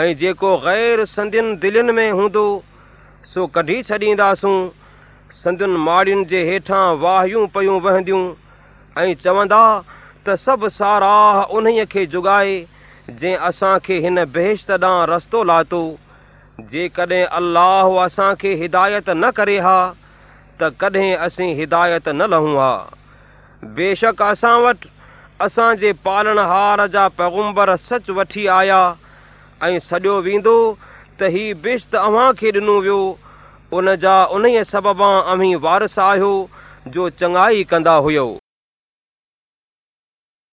ऐं जेको गै़रु संदियुनि दिलियुनि में हूंदो सो कढी छॾींदासूं संदियुनि माड़ियुनि जे हेठां वाहियूं पयूं वहंदियूं ऐं चवंदा त सभु साराह سارا खे जुगाए जे असां खे हिन बहश डांह रस्तो लातो जेकड॒हिं अलाह असां हिदायत न करे हा त कड॒ असी हिदायत न लहूं हा बेशक असां वटि असां पालनहार जा पैगुंबर सच वठी आया ऐं सडि॒यो वेंदो त ही बेश्त अव्हां खे डि॒नो वियो उन जा उन सबबां अवी वारस आहियो जो चङाई कंदा